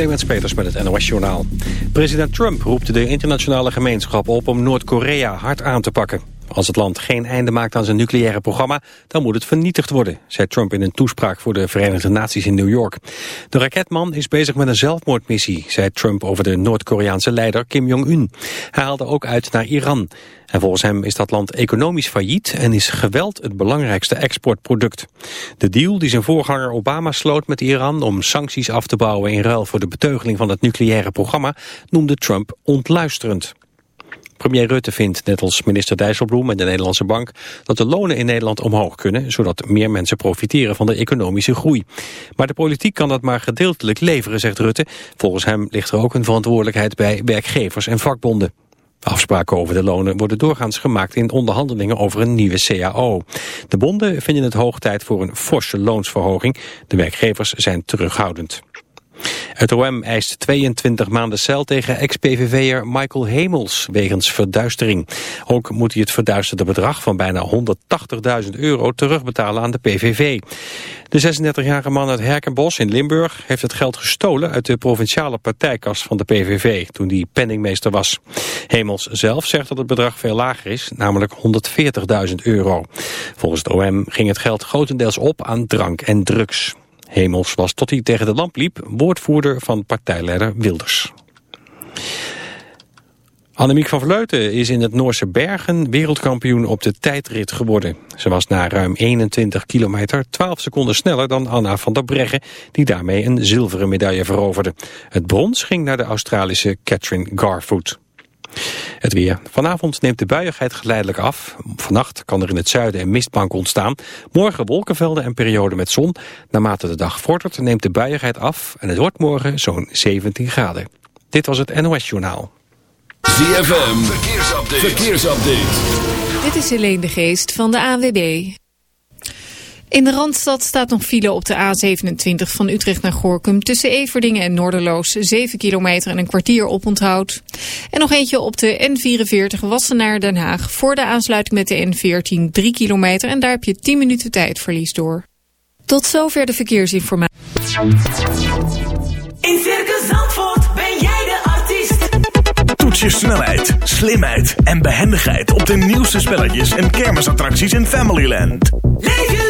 Clemens Peters met het NOS-journaal. President Trump roept de internationale gemeenschap op om Noord-Korea hard aan te pakken. Als het land geen einde maakt aan zijn nucleaire programma, dan moet het vernietigd worden, zei Trump in een toespraak voor de Verenigde Naties in New York. De raketman is bezig met een zelfmoordmissie, zei Trump over de Noord-Koreaanse leider Kim Jong-un. Hij haalde ook uit naar Iran. En volgens hem is dat land economisch failliet en is geweld het belangrijkste exportproduct. De deal die zijn voorganger Obama sloot met Iran om sancties af te bouwen in ruil voor de beteugeling van het nucleaire programma noemde Trump ontluisterend. Premier Rutte vindt, net als minister Dijsselbloem en de Nederlandse Bank, dat de lonen in Nederland omhoog kunnen, zodat meer mensen profiteren van de economische groei. Maar de politiek kan dat maar gedeeltelijk leveren, zegt Rutte. Volgens hem ligt er ook een verantwoordelijkheid bij werkgevers en vakbonden. Afspraken over de lonen worden doorgaans gemaakt in onderhandelingen over een nieuwe CAO. De bonden vinden het hoog tijd voor een forse loonsverhoging. De werkgevers zijn terughoudend. Het OM eist 22 maanden cel tegen ex-PVV'er Michael Hemels wegens verduistering. Ook moet hij het verduisterde bedrag van bijna 180.000 euro terugbetalen aan de PVV. De 36-jarige man uit Herkenbos in Limburg heeft het geld gestolen uit de provinciale partijkas van de PVV toen hij penningmeester was. Hemels zelf zegt dat het bedrag veel lager is, namelijk 140.000 euro. Volgens het OM ging het geld grotendeels op aan drank en drugs. Hemels was tot hij tegen de lamp liep woordvoerder van partijleider Wilders. Annemiek van Vleuten is in het Noorse Bergen wereldkampioen op de tijdrit geworden. Ze was na ruim 21 kilometer 12 seconden sneller dan Anna van der Breggen, die daarmee een zilveren medaille veroverde. Het brons ging naar de Australische Catherine Garfoot. Het weer. Vanavond neemt de buiigheid geleidelijk af. Vannacht kan er in het zuiden een mistbank ontstaan. Morgen wolkenvelden en perioden met zon. Naarmate de dag vordert neemt de buiigheid af en het wordt morgen zo'n 17 graden. Dit was het NOS Journaal. ZFM. Verkeersupdate. Verkeersupdate. Dit is Helene de Geest van de AWB. In de Randstad staat nog file op de A27 van Utrecht naar Gorkum... tussen Everdingen en Noorderloos, 7 kilometer en een kwartier op onthoud. En nog eentje op de N44 Wassenaar Den Haag... voor de aansluiting met de N14, 3 kilometer... en daar heb je 10 minuten tijdverlies door. Tot zover de verkeersinformatie. In Circus Zandvoort ben jij de artiest. Toets je snelheid, slimheid en behendigheid... op de nieuwste spelletjes en kermisattracties in Familyland. Leef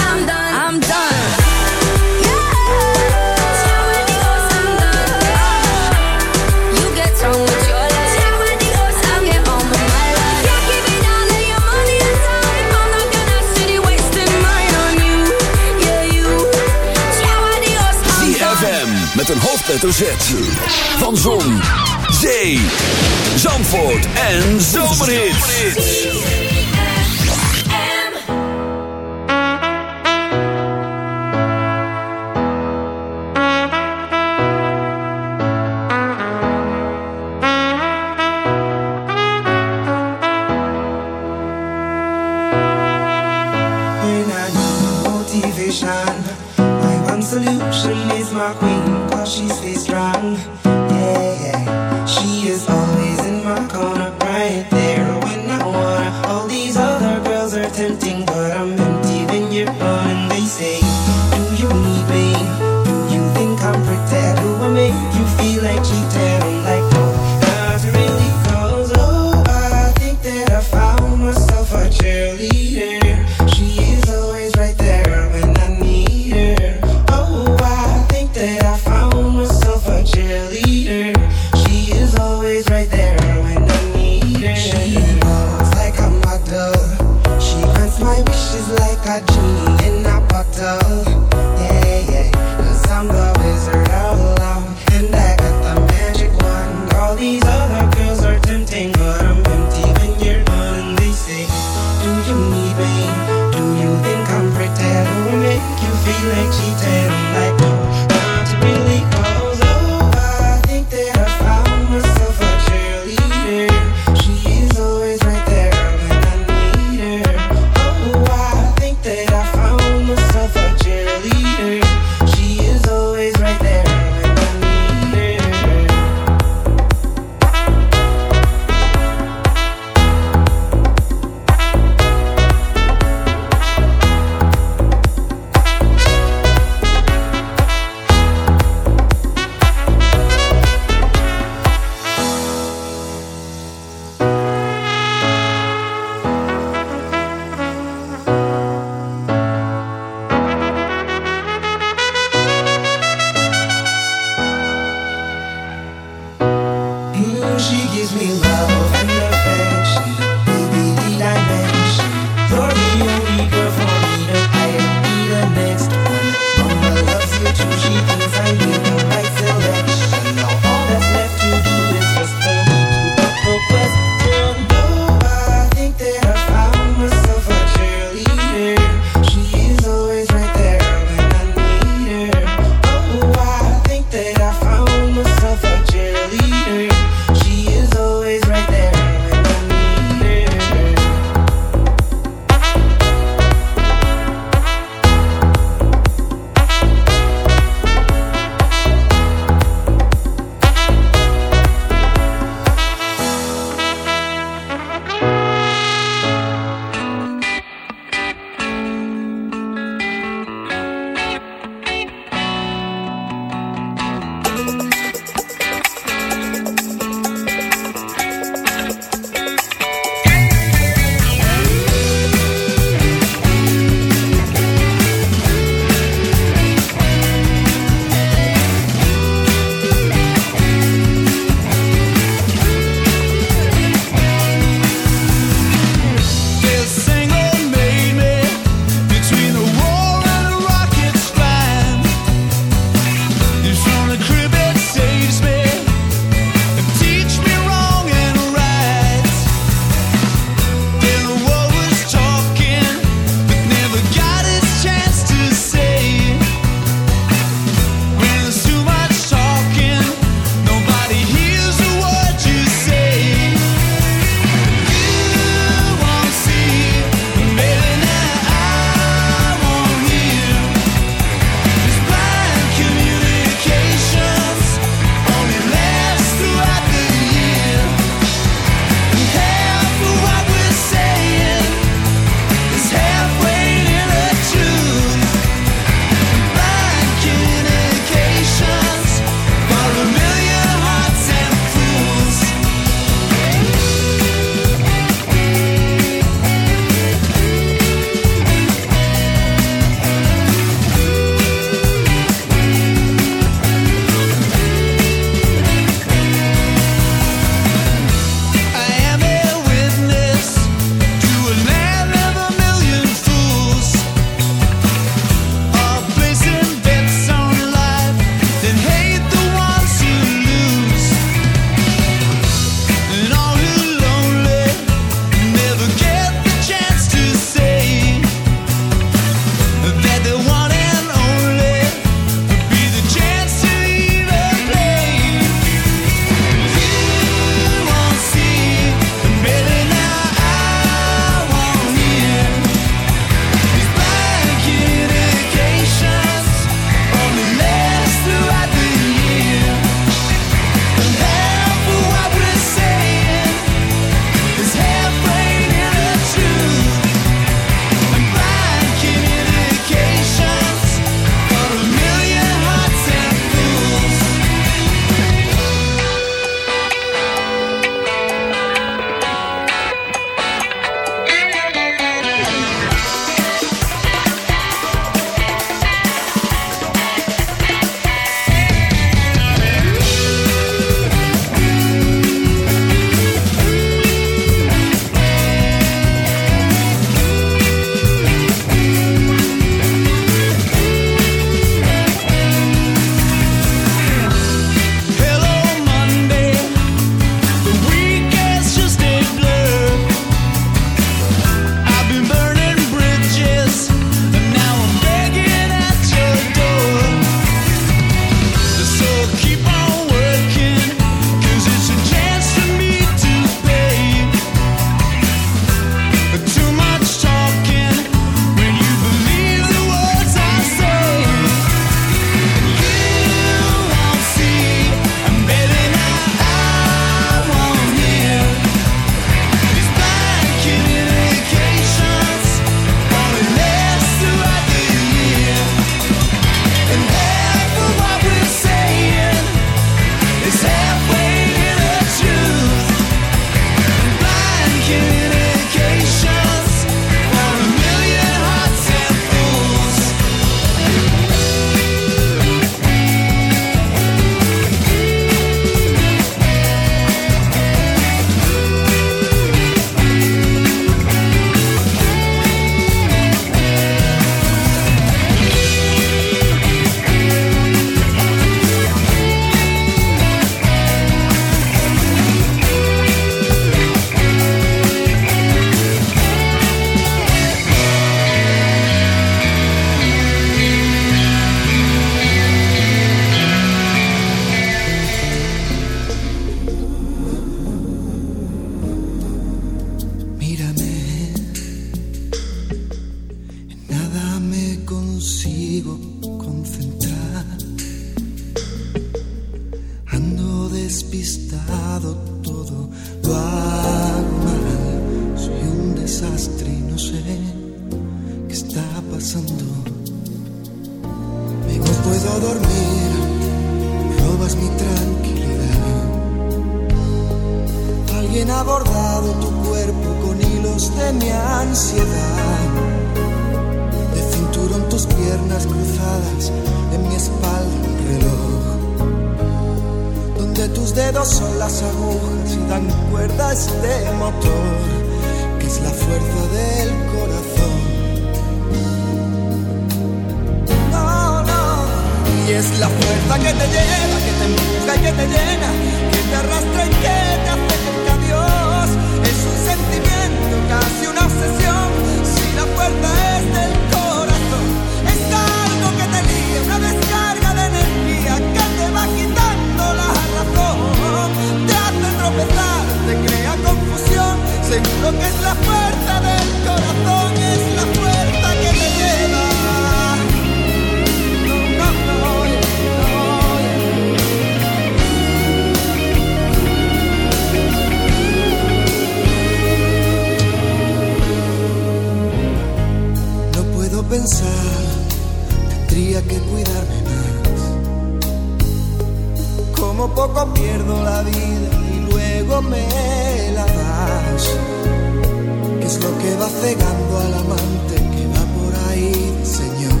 cegando al amante que va por ahí, Señor.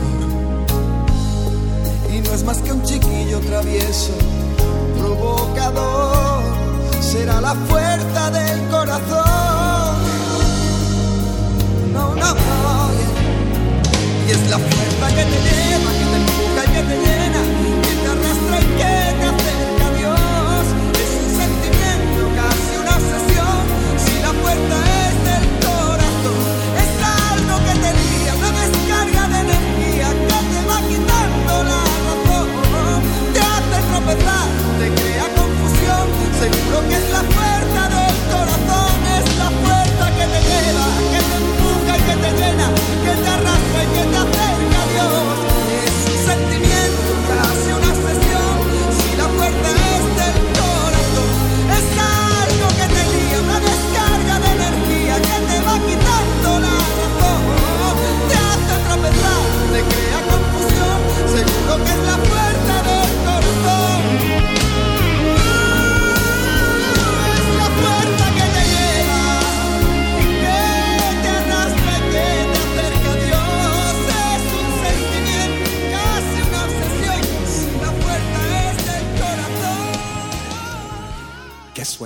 Y no es más que un chiquillo travieso, provocador, será la fuerza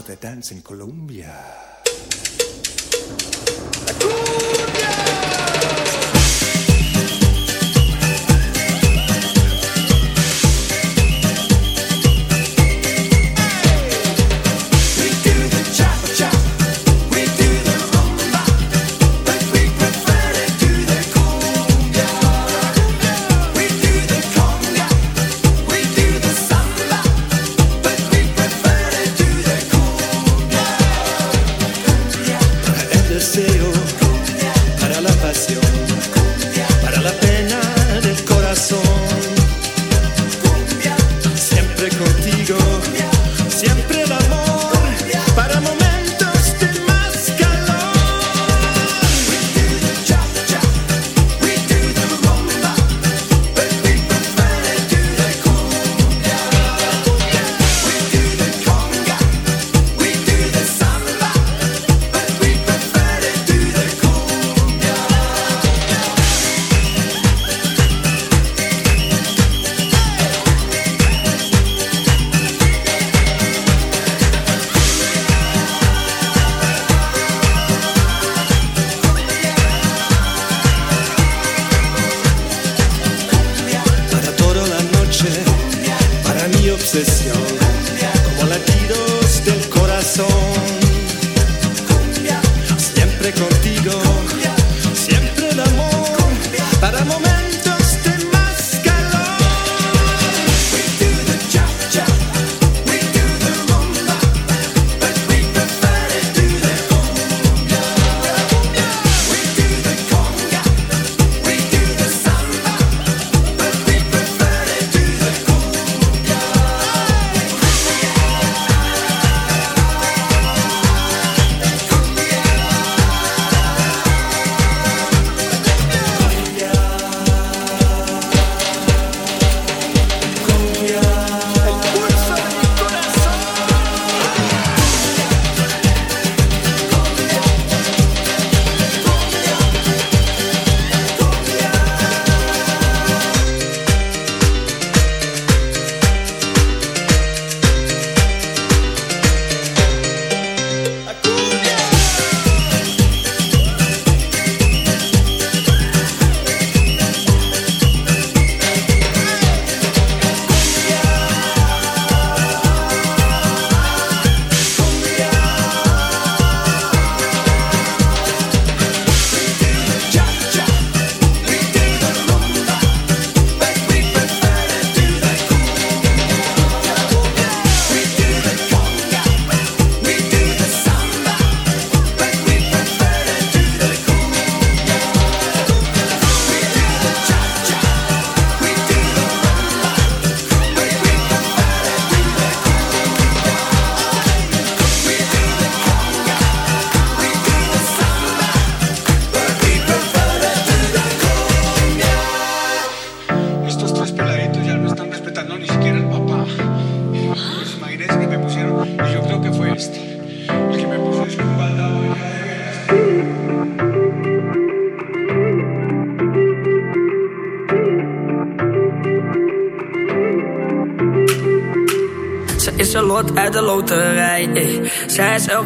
de Dance en Colombia.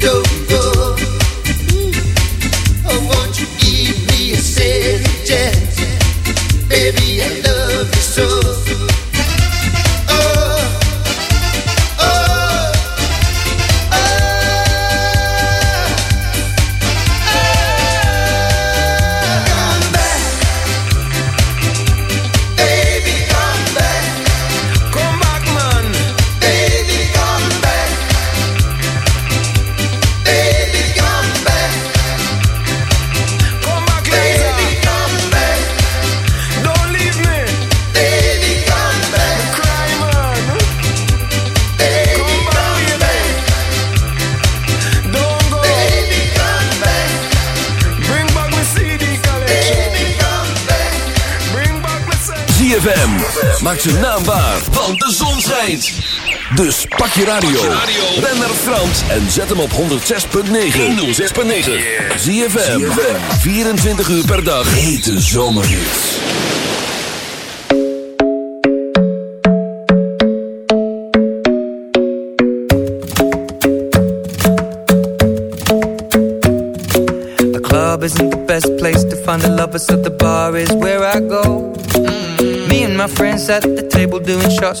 go, go. je radio. Ben naar Frans en zet hem op 106.9. 106.9. Zie je 24 uur per dag. Hete zomerhits. The club isn't the best place to find the Lovers of the bar is where I go. Mm-hmm. Me and my friends at the table doing shots,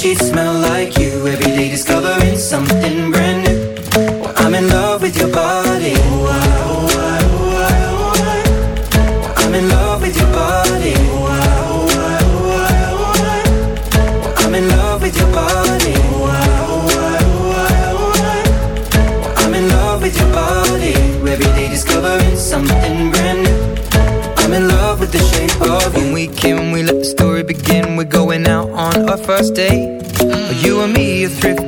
She smell like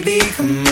baby, come on.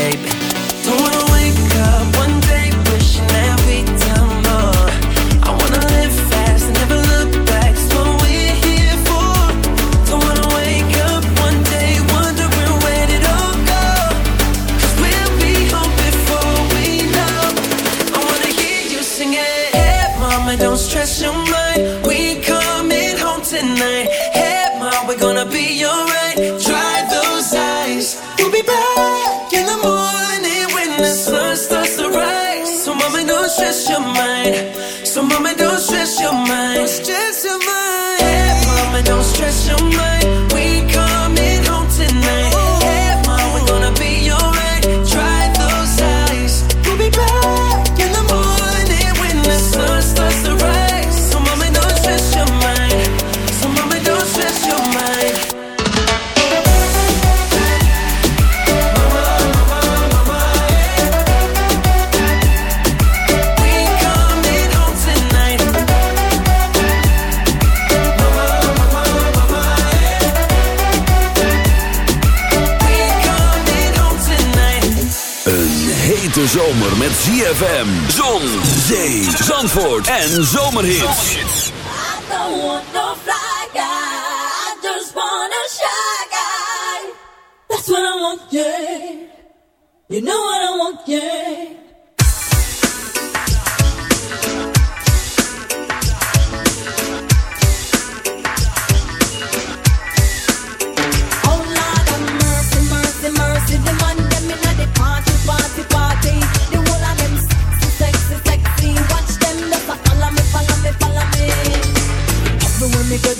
met ZFM, Zon, Zee, Zandvoort en Zomerhits. I don't want no fly guy, I just want a shy guy. That's what I want, yeah. You know what I want, yeah.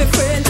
me friend.